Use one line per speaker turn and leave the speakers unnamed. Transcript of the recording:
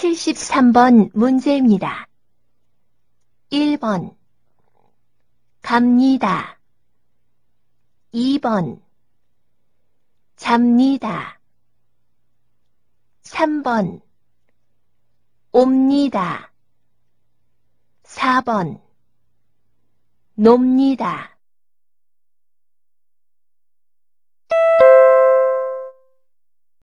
73번 문제입니다. 1번 갑니다. 2번 잡니다. 3번 옵니다. 4번 놉니다.